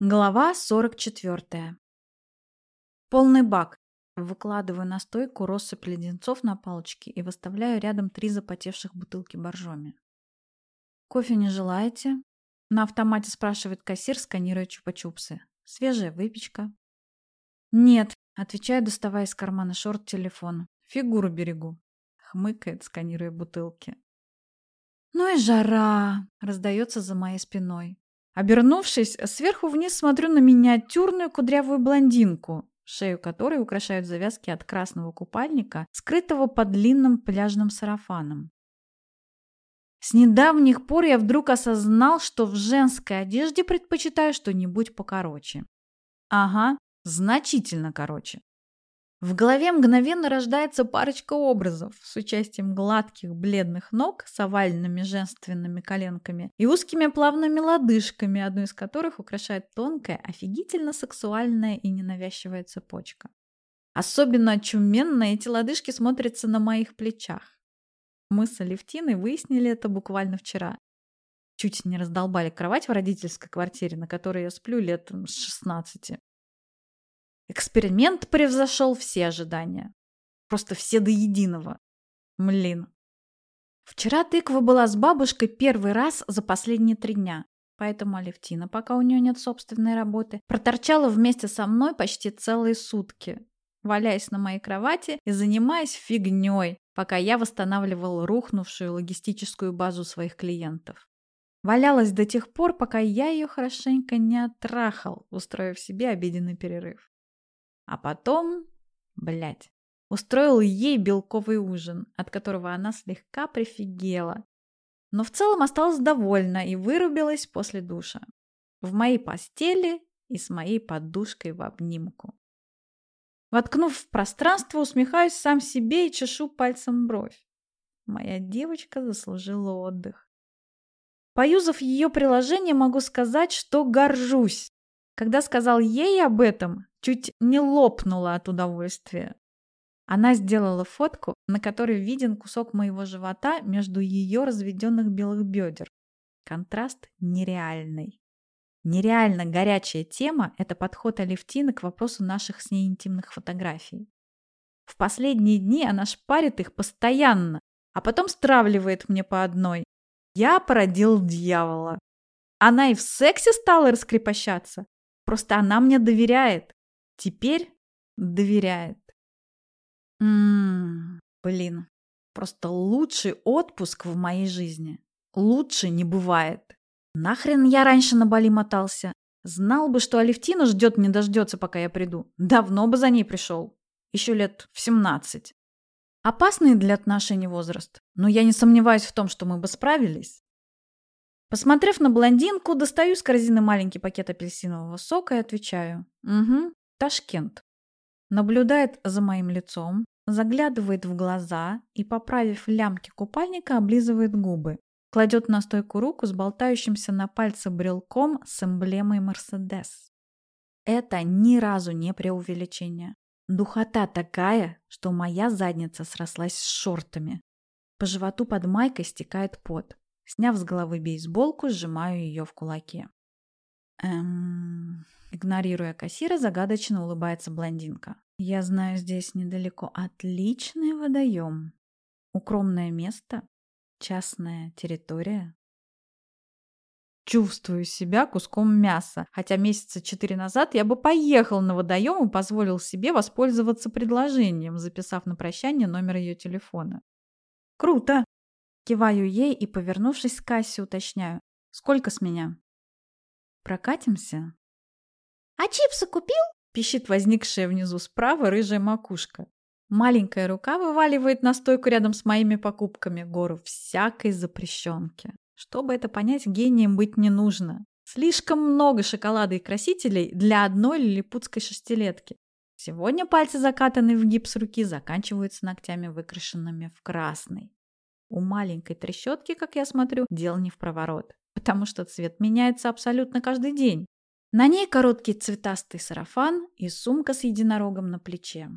Глава 44. Полный бак. Выкладываю на стойку россыпь леденцов на палочке и выставляю рядом три запотевших бутылки боржоми. «Кофе не желаете?» На автомате спрашивает кассир, сканируя чупа-чупсы. «Свежая выпечка?» «Нет», — отвечаю, доставая из кармана шорт телефон. «Фигуру берегу», — хмыкает, сканируя бутылки. «Ну и жара!» — раздается за моей спиной. Обернувшись, сверху вниз смотрю на миниатюрную кудрявую блондинку, шею которой украшают завязки от красного купальника, скрытого под длинным пляжным сарафаном. С недавних пор я вдруг осознал, что в женской одежде предпочитаю что-нибудь покороче. Ага, значительно короче. В голове мгновенно рождается парочка образов с участием гладких бледных ног с овальными женственными коленками и узкими плавными лодыжками, одну из которых украшает тонкая, офигительно сексуальная и ненавязчивая цепочка. Особенно очуменно эти лодыжки смотрятся на моих плечах. Мы с Алевтиной выяснили это буквально вчера. Чуть не раздолбали кровать в родительской квартире, на которой я сплю лет с 16. Эксперимент превзошел все ожидания. Просто все до единого. Млин. Вчера тыква была с бабушкой первый раз за последние три дня. Поэтому Алевтина, пока у нее нет собственной работы, проторчала вместе со мной почти целые сутки, валяясь на моей кровати и занимаясь фигней, пока я восстанавливал рухнувшую логистическую базу своих клиентов. Валялась до тех пор, пока я ее хорошенько не оттрахал, устроив себе обеденный перерыв. А потом, блядь, устроил ей белковый ужин, от которого она слегка прифигела. Но в целом осталась довольна и вырубилась после душа. В моей постели и с моей подушкой в обнимку. Воткнув в пространство, усмехаюсь сам себе и чешу пальцем бровь. Моя девочка заслужила отдых. Поюзав ее приложение, могу сказать, что горжусь. Когда сказал ей об этом, чуть не лопнула от удовольствия. Она сделала фотку, на которой виден кусок моего живота между ее разведенных белых бедер. Контраст нереальный. Нереально горячая тема – это подход Алевтины к вопросу наших с ней интимных фотографий. В последние дни она шпарит их постоянно, а потом стравливает мне по одной. Я породил дьявола. Она и в сексе стала раскрепощаться. Просто она мне доверяет. Теперь доверяет. Ммм, блин, просто лучший отпуск в моей жизни. Лучше не бывает. Нахрен я раньше на Бали мотался? Знал бы, что Алевтина ждет не дождется, пока я приду. Давно бы за ней пришел. Еще лет в семнадцать. Опасный для отношений возраст, но я не сомневаюсь в том, что мы бы справились. Посмотрев на блондинку, достаю из корзины маленький пакет апельсинового сока и отвечаю. Угу, Ташкент. Наблюдает за моим лицом, заглядывает в глаза и, поправив лямки купальника, облизывает губы. Кладет на стойку руку с болтающимся на пальце брелком с эмблемой Мерседес. Это ни разу не преувеличение. Духота такая, что моя задница срослась с шортами. По животу под майкой стекает пот. Сняв с головы бейсболку, сжимаю ее в кулаке. Эм... Игнорируя кассира, загадочно улыбается блондинка. «Я знаю здесь недалеко отличный водоем. Укромное место, частная территория». Чувствую себя куском мяса, хотя месяца четыре назад я бы поехал на водоем и позволил себе воспользоваться предложением, записав на прощание номер ее телефона. «Круто!» Киваю ей и, повернувшись к кассе, уточняю. «Сколько с меня?» «Прокатимся?» «А чипсы купил?» – пищит возникшая внизу справа рыжая макушка. Маленькая рука вываливает на стойку рядом с моими покупками гору всякой запрещенки. Чтобы это понять, гением быть не нужно. Слишком много шоколада и красителей для одной лилипутской шестилетки. Сегодня пальцы, закатанные в гипс руки, заканчиваются ногтями, выкрашенными в красный. У маленькой трещотки, как я смотрю, дел не в проворот, потому что цвет меняется абсолютно каждый день. На ней короткий цветастый сарафан и сумка с единорогом на плече.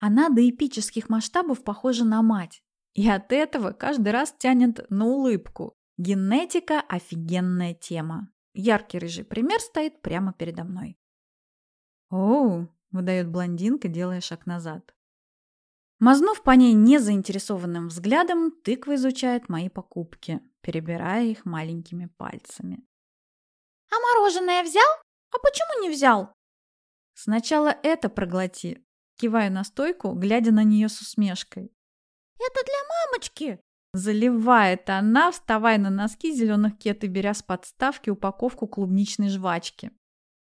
Она до эпических масштабов похожа на мать. И от этого каждый раз тянет на улыбку. Генетика – офигенная тема. Яркий рыжий пример стоит прямо передо мной. «Оу!» – выдает блондинка, делая шаг назад. Мазнув по ней незаинтересованным взглядом, тыква изучает мои покупки, перебирая их маленькими пальцами. «А мороженое взял? А почему не взял?» «Сначала это проглоти», – киваю на стойку, глядя на нее с усмешкой. «Это для мамочки!» Заливает она, вставая на носки зеленых кет и беря с подставки упаковку клубничной жвачки.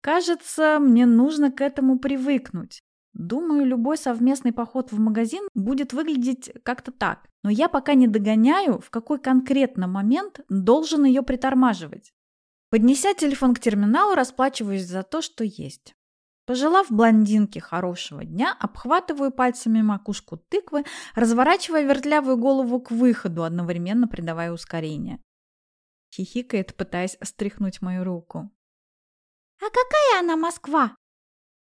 Кажется, мне нужно к этому привыкнуть. Думаю, любой совместный поход в магазин будет выглядеть как-то так. Но я пока не догоняю, в какой конкретно момент должен ее притормаживать. Поднеся телефон к терминалу, расплачиваюсь за то, что есть. Пожелав блондинке хорошего дня, обхватываю пальцами макушку тыквы, разворачивая вертлявую голову к выходу, одновременно придавая ускорение. Хихикает, пытаясь стряхнуть мою руку. «А какая она Москва?»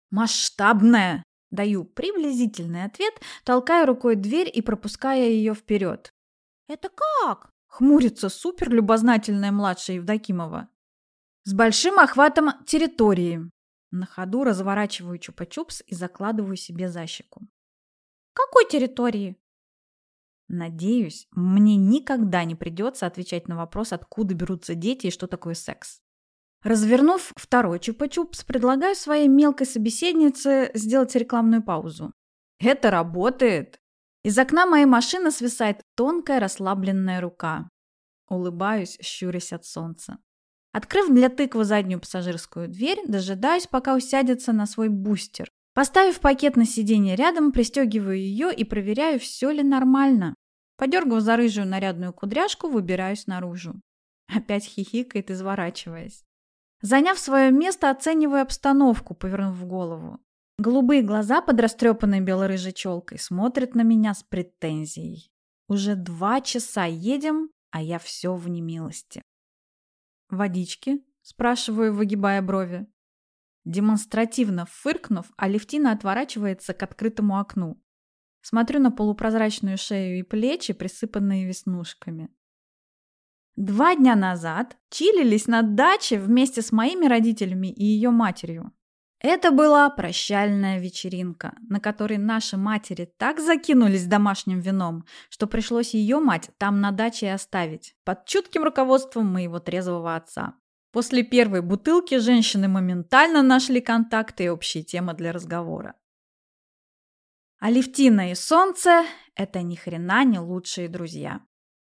«Масштабная!» Даю приблизительный ответ, толкая рукой дверь и пропуская ее вперед. «Это как?» — хмурится супер любознательная младшая Евдокимова. «С большим охватом территории». На ходу разворачиваю чупа-чупс и закладываю себе за щеку. «Какой территории?» Надеюсь, мне никогда не придется отвечать на вопрос, откуда берутся дети и что такое секс. Развернув второй чупа-чупс, предлагаю своей мелкой собеседнице сделать рекламную паузу. Это работает. Из окна моей машины свисает тонкая расслабленная рука. Улыбаюсь, щурясь от солнца. Открыв для тыквы заднюю пассажирскую дверь, дожидаюсь, пока усядется на свой бустер. Поставив пакет на сиденье рядом, пристегиваю ее и проверяю, все ли нормально. Подергав за рыжую нарядную кудряшку, выбираюсь наружу. Опять хихикает, изворачиваясь. Заняв свое место, оцениваю обстановку, повернув голову. Голубые глаза под растрепанной бело-рыжей челкой смотрят на меня с претензией. Уже два часа едем, а я все в немилости. «Водички?» – спрашиваю, выгибая брови. Демонстративно фыркнув, Алевтина отворачивается к открытому окну. Смотрю на полупрозрачную шею и плечи, присыпанные веснушками. Два дня назад чилились на даче вместе с моими родителями и ее матерью. Это была прощальная вечеринка, на которой наши матери так закинулись домашним вином, что пришлось ее мать там на даче и оставить, под чутким руководством моего трезвого отца. После первой бутылки женщины моментально нашли контакты и общие темы для разговора. Алевтина и Солнце – это ни хрена не лучшие друзья.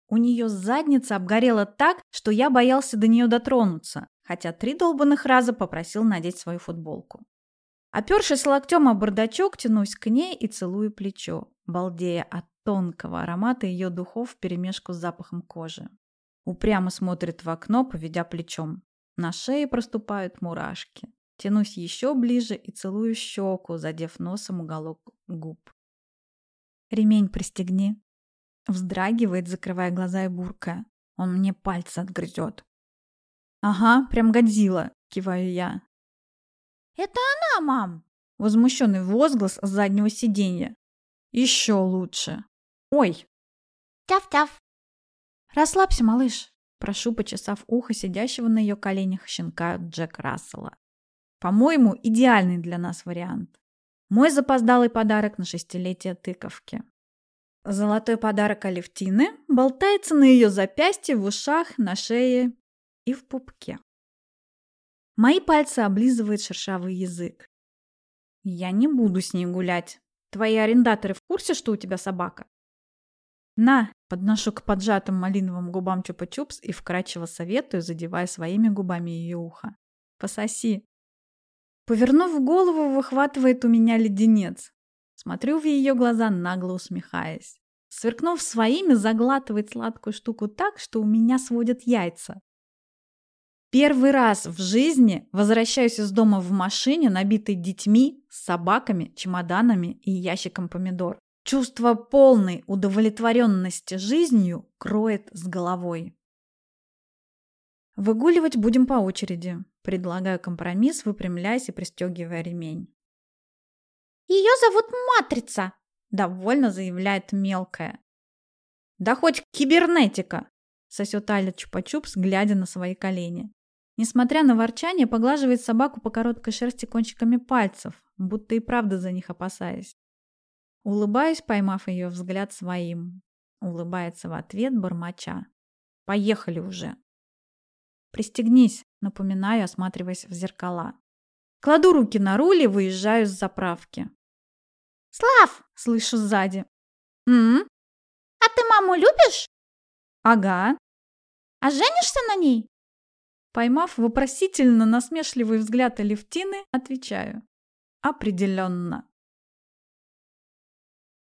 У нее задница обгорела так, что я боялся до нее дотронуться, хотя три долбанных раза попросил надеть свою футболку. Опершись локтем о бардачок, тянусь к ней и целую плечо, балдея от тонкого аромата ее духов вперемешку с запахом кожи. Упрямо смотрит в окно, поведя плечом. На шее проступают мурашки. Тянусь еще ближе и целую щеку, задев носом уголок губ. «Ремень пристегни», Вздрагивает, закрывая глаза и буркая. Он мне пальцы отгрызет. «Ага, прям Годзилла», — киваю я. «Это она, мам!» Возмущенный возглас с заднего сиденья. «Еще лучше!» «Ой!» «Тяв-тяв!» «Расслабься, малыш!» Прошу, почесав ухо сидящего на ее коленях щенка Джек Рассела. По-моему, идеальный для нас вариант. Мой запоздалый подарок на шестилетие тыковки. Золотой подарок Алевтины болтается на ее запястье, в ушах, на шее и в пупке. Мои пальцы облизывает шершавый язык. Я не буду с ней гулять. Твои арендаторы в курсе, что у тебя собака? На, подношу к поджатым малиновым губам чупа-чупс и вкрадчиво советую, задевая своими губами ее ухо. Пососи. Повернув голову, выхватывает у меня леденец. Смотрю в ее глаза, нагло усмехаясь. Сверкнув своими, заглатывает сладкую штуку так, что у меня сводят яйца. Первый раз в жизни возвращаюсь из дома в машине, набитой детьми, собаками, чемоданами и ящиком помидор. Чувство полной удовлетворенности жизнью кроет с головой. Выгуливать будем по очереди. Предлагаю компромисс, выпрямляясь и пристегивая ремень. Ее зовут Матрица!» – довольно заявляет мелкая. «Да хоть кибернетика!» – сосет Аля Чупа-Чупс, глядя на свои колени. Несмотря на ворчание, поглаживает собаку по короткой шерсти кончиками пальцев, будто и правда за них опасаясь. Улыбаюсь, поймав ее взгляд своим. Улыбается в ответ бормоча. «Поехали уже!» «Пристегнись», напоминаю, осматриваясь в зеркала. Кладу руки на руль и выезжаю с заправки. «Слав!» — слышу сзади. «М? А ты маму любишь?» «Ага». «А женишься на ней?» Поймав вопросительно насмешливый взгляд Алевтины, отвечаю. «Определенно».